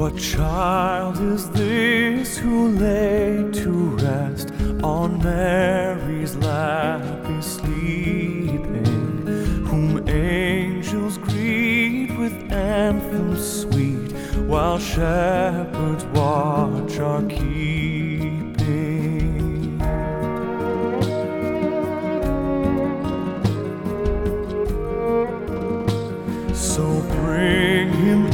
What child is this who lay to rest on Mary's lap is sleeping, whom angels greet with anthems sweet, while shepherds watch are keeping? So bring him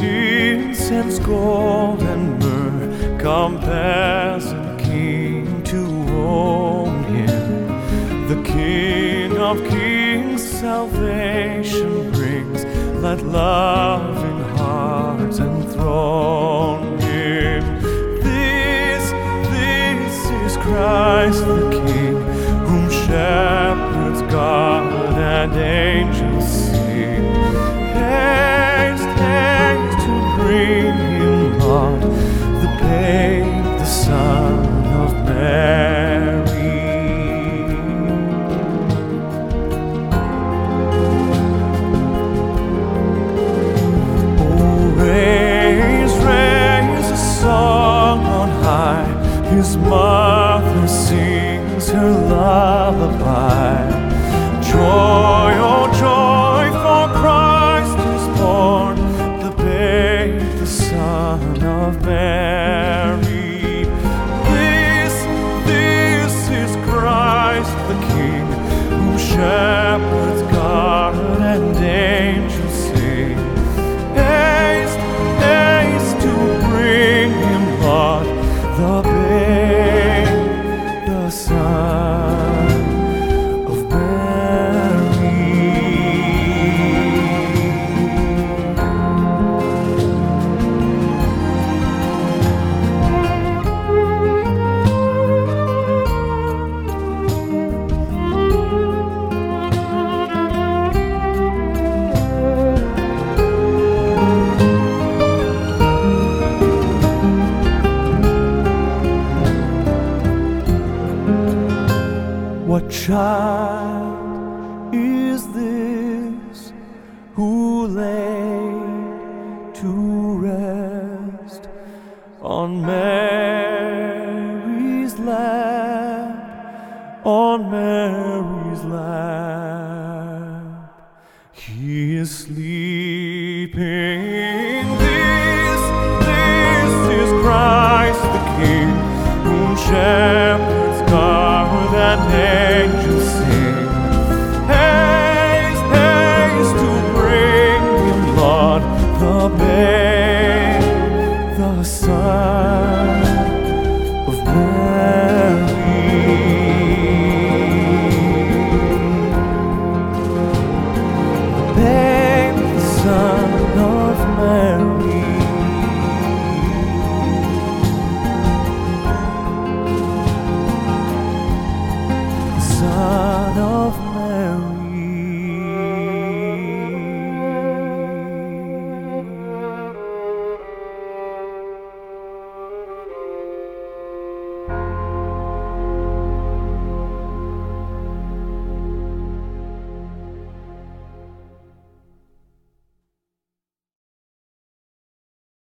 incense, gold, and myrrh, compass and king to own him. The King of kings salvation brings, let loving hearts enthrone him. This, this is Christ the King, whom shepherds guard and angels Mother sings her lullaby. Joy, oh the Son What child is this who lay to rest on Mary's lap, on Mary's lap? He is sleeping.